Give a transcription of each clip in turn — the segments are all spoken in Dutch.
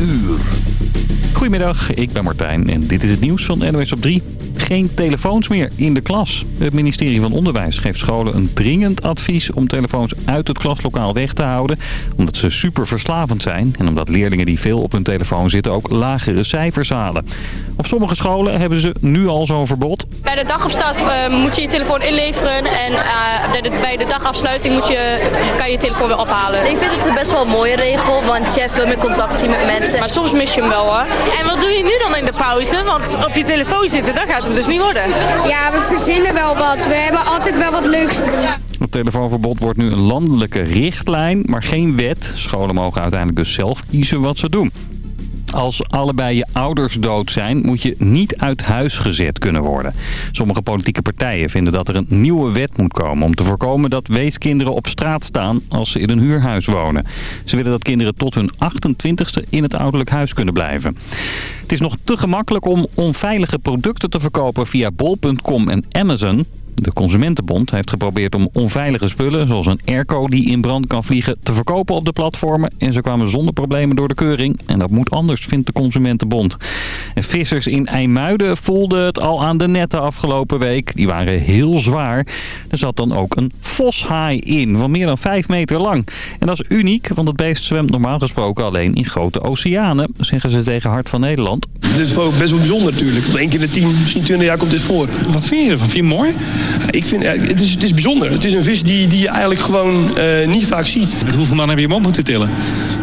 uur. Goedemiddag, ik ben Martijn en dit is het nieuws van NOS op 3 geen telefoons meer in de klas. Het ministerie van Onderwijs geeft scholen een dringend advies om telefoons uit het klaslokaal weg te houden. Omdat ze super verslavend zijn en omdat leerlingen die veel op hun telefoon zitten ook lagere cijfers halen. Op sommige scholen hebben ze nu al zo'n verbod. Bij de dagopstart uh, moet je je telefoon inleveren en uh, bij de dagafsluiting moet je, kan je je telefoon weer ophalen. Ik vind het een best wel een mooie regel, want je hebt veel meer contact met mensen. Maar soms mis je hem wel hoor. En wat doe je nu dan in de pauze? Want op je telefoon zitten, dat gaat hem dus niet worden. Ja, we verzinnen wel wat. We hebben altijd wel wat leuks te doen. Het telefoonverbod wordt nu een landelijke richtlijn, maar geen wet. Scholen mogen uiteindelijk dus zelf kiezen wat ze doen. Als allebei je ouders dood zijn, moet je niet uit huis gezet kunnen worden. Sommige politieke partijen vinden dat er een nieuwe wet moet komen... om te voorkomen dat weeskinderen op straat staan als ze in een huurhuis wonen. Ze willen dat kinderen tot hun 28ste in het ouderlijk huis kunnen blijven. Het is nog te gemakkelijk om onveilige producten te verkopen via bol.com en Amazon. De Consumentenbond heeft geprobeerd om onveilige spullen, zoals een airco die in brand kan vliegen, te verkopen op de platformen. En ze kwamen zonder problemen door de keuring. En dat moet anders, vindt de Consumentenbond. En vissers in IJmuiden voelden het al aan de netten afgelopen week. Die waren heel zwaar. Er zat dan ook een voshaai in, van meer dan 5 meter lang. En dat is uniek, want het beest zwemt normaal gesproken alleen in grote oceanen, zeggen ze tegen Hart van Nederland. Het is best wel bijzonder natuurlijk. Eén keer in de 10, misschien 20 jaar komt dit voor. Wat vind je ervan? Vind je het mooi? Ik vind, het, is, het is bijzonder. Het is een vis die, die je eigenlijk gewoon uh, niet vaak ziet. Met hoeveel man heb je hem op moeten tillen?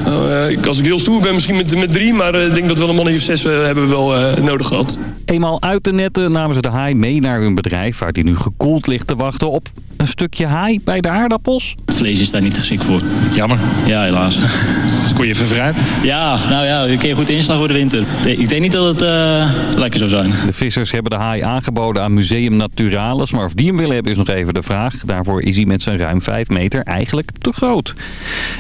Uh, als ik heel stoer ben, misschien met, met drie. Maar uh, ik denk dat wel een man of zes hebben we wel nodig gehad. Eenmaal uit de netten namen ze de haai mee naar hun bedrijf... waar die nu gekoeld ligt te wachten op een stukje haai bij de aardappels. Het vlees is daar niet geschikt voor. Jammer. Ja, helaas. Kon je even vooruit? Ja, nou ja, een keer goed inslag voor de winter. Ik denk niet dat het uh, lekker zou zijn. De vissers hebben de haai aangeboden aan Museum Naturalis. Maar of die hem willen hebben is nog even de vraag. Daarvoor is hij met zijn ruim 5 meter eigenlijk te groot.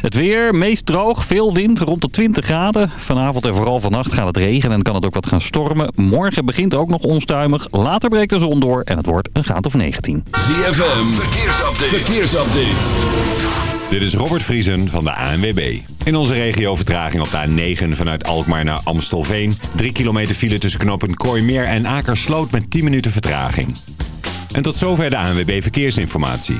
Het weer, meest droog, veel wind, rond de 20 graden. Vanavond en vooral vannacht gaat het regenen en kan het ook wat gaan stormen. Morgen begint ook nog onstuimig. Later breekt de zon door en het wordt een graad of 19. ZFM, verkeersupdate. verkeersupdate. Dit is Robert Vriesen van de ANWB. In onze regio vertraging op de A9 vanuit Alkmaar naar Amstelveen. 3 kilometer file tussen knooppunt Kooimeer en Akersloot met 10 minuten vertraging. En tot zover de ANWB Verkeersinformatie.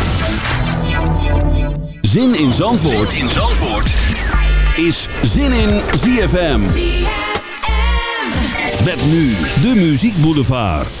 Zin in Zandvoort, zin in Zandvoort. is Zin in ZFM. Met nu de Muziek Boulevard.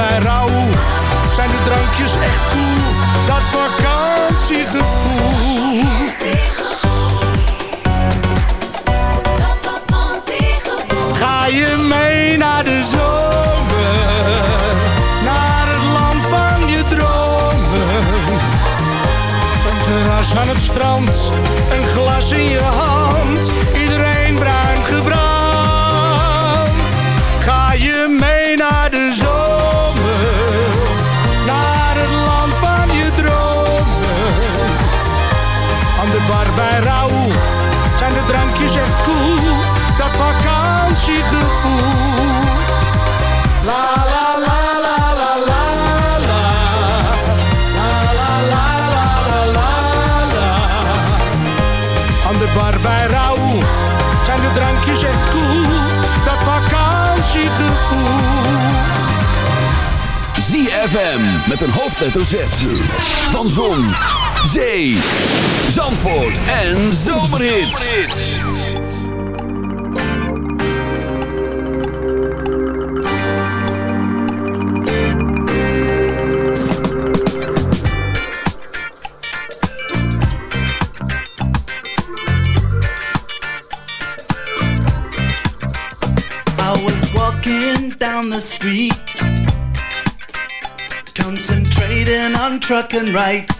bij Raoul zijn de drankjes echt cool, dat vakantiegevoel. Ga je mee naar de zomer, naar het land van je dromen. Een terras aan het strand, een glas in je hand, bij Raoul zijn de drankjes echt cool, dat vakantiegevoel. La la la la. Aan de bar bij Raoul zijn de drankjes echt cool, dat vakantiegevoel. ZFM met een hoofdletter Z. Van Zon, Zee, Zandvoort en Zomerhits. I was walking down the street, concentrating on trucking right.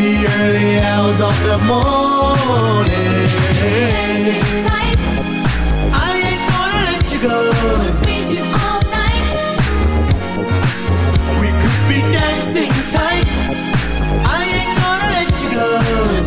the early hours of the morning. I ain't gonna let you go. You all night. We could be dancing tight. I ain't gonna let you go.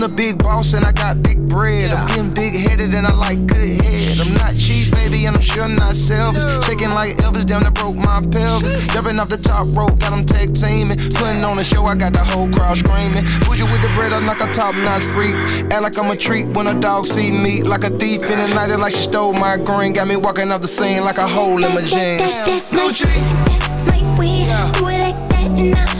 I'm the big boss and I got big bread. I'm getting big headed and I like good head. I'm not cheap, baby, and I'm sure not selfish. Shaking like Elvis, damn, that broke my pelvis. Jumping off the top rope, got them tag teaming. Putting on a show, I got the whole crowd screaming. you with the bread, I'm like a top notch freak. Act like I'm a treat when a dog see me. Like a thief in the night, it's like she stole my green. Got me walking off the scene like a hole in my jeans. That, that, that, that's, my, that's my weed. Yeah. Do it like that and I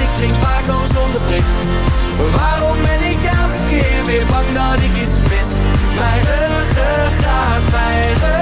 Ik drink Paco zonder prik. Waarom ben ik elke keer weer bang dat ik iets mis? Mijn ruggengraat, mijn ruggengraat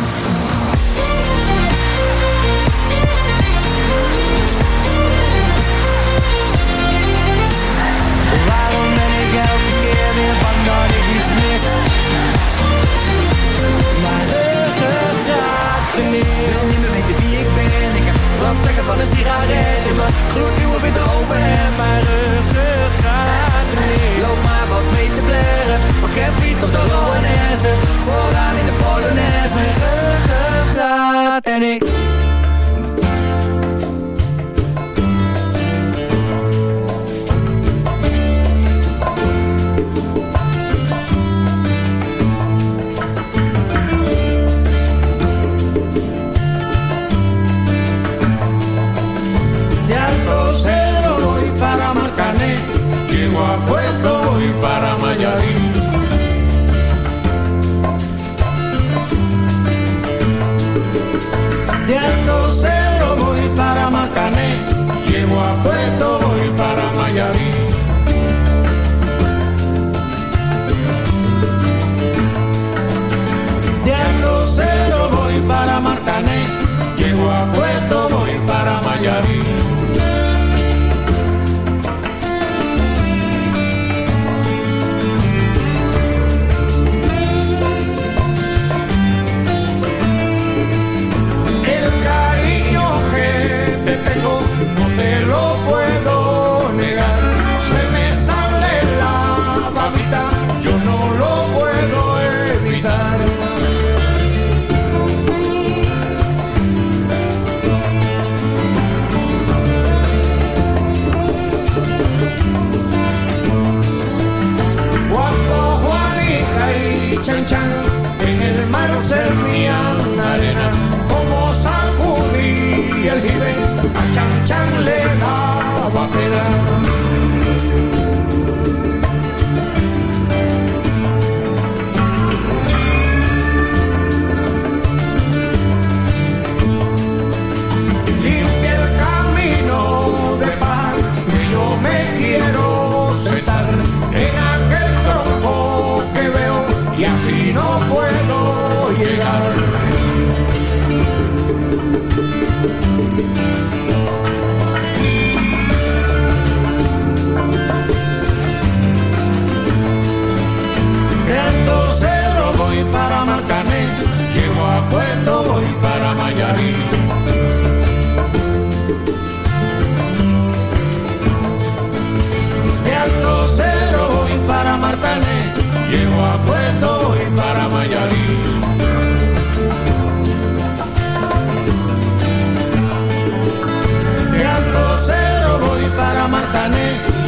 Van een sigaret in mijn gloednieuwe witte overhemd. Mijn ruggengraat Loop maar wat mee te blaren. Van Campy tot de Loanesse. Vooraan in de Polonaise. Mijn ruggengraat en ik.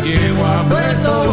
llego a Puerto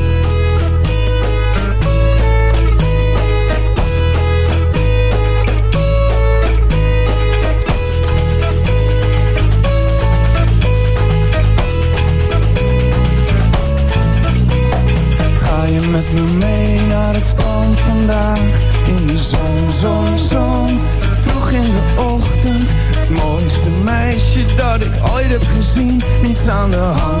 gezien. Niets aan de hand,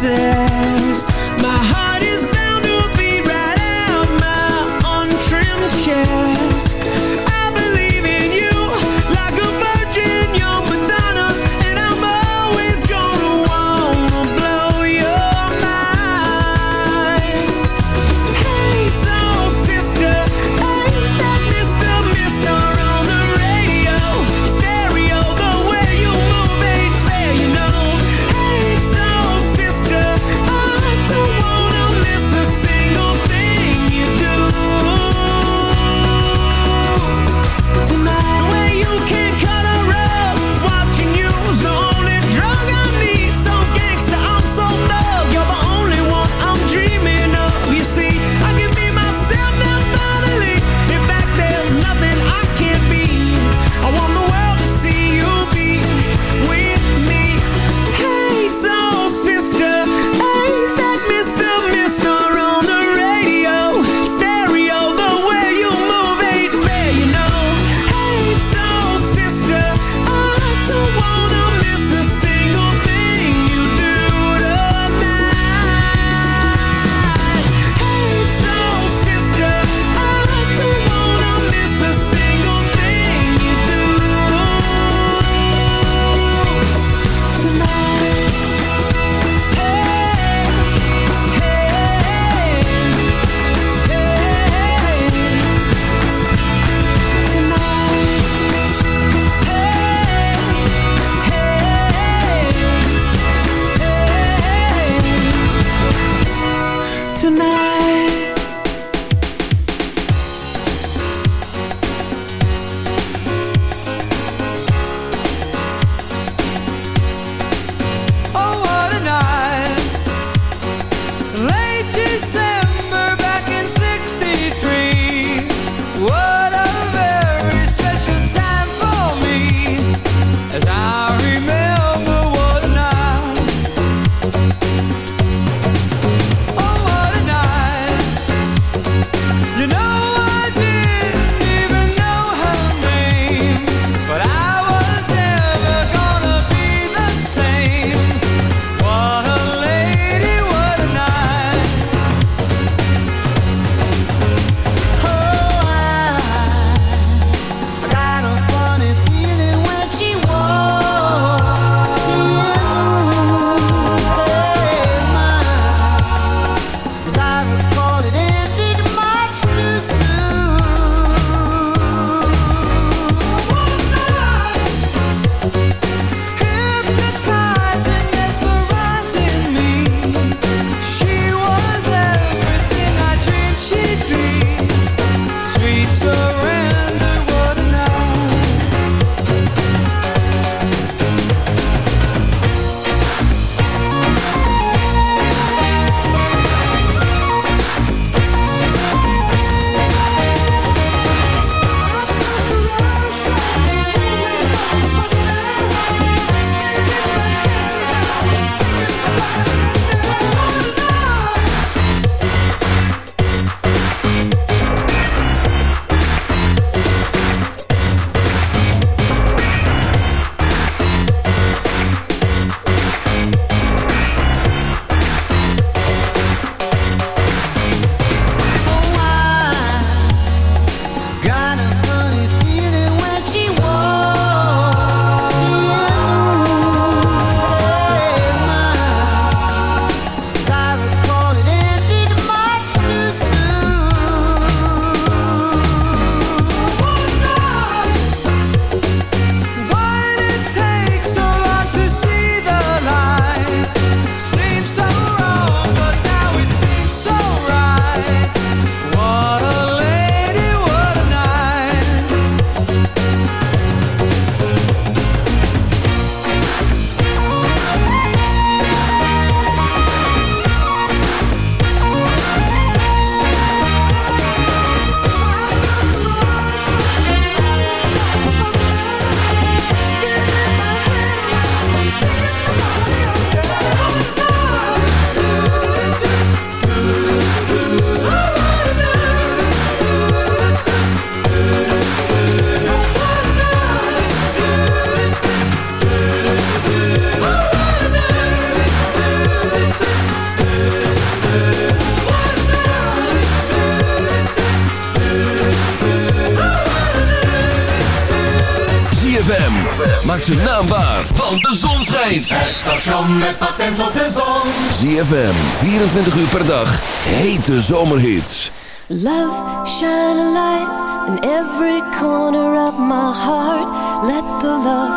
said 24 uur per dag hete zomerhits. Love, shine a light in every corner of my heart. Let the love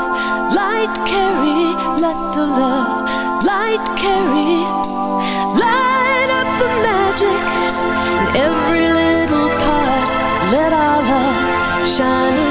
light carry, let the love light carry. Light up the magic in every little part. Let our love shine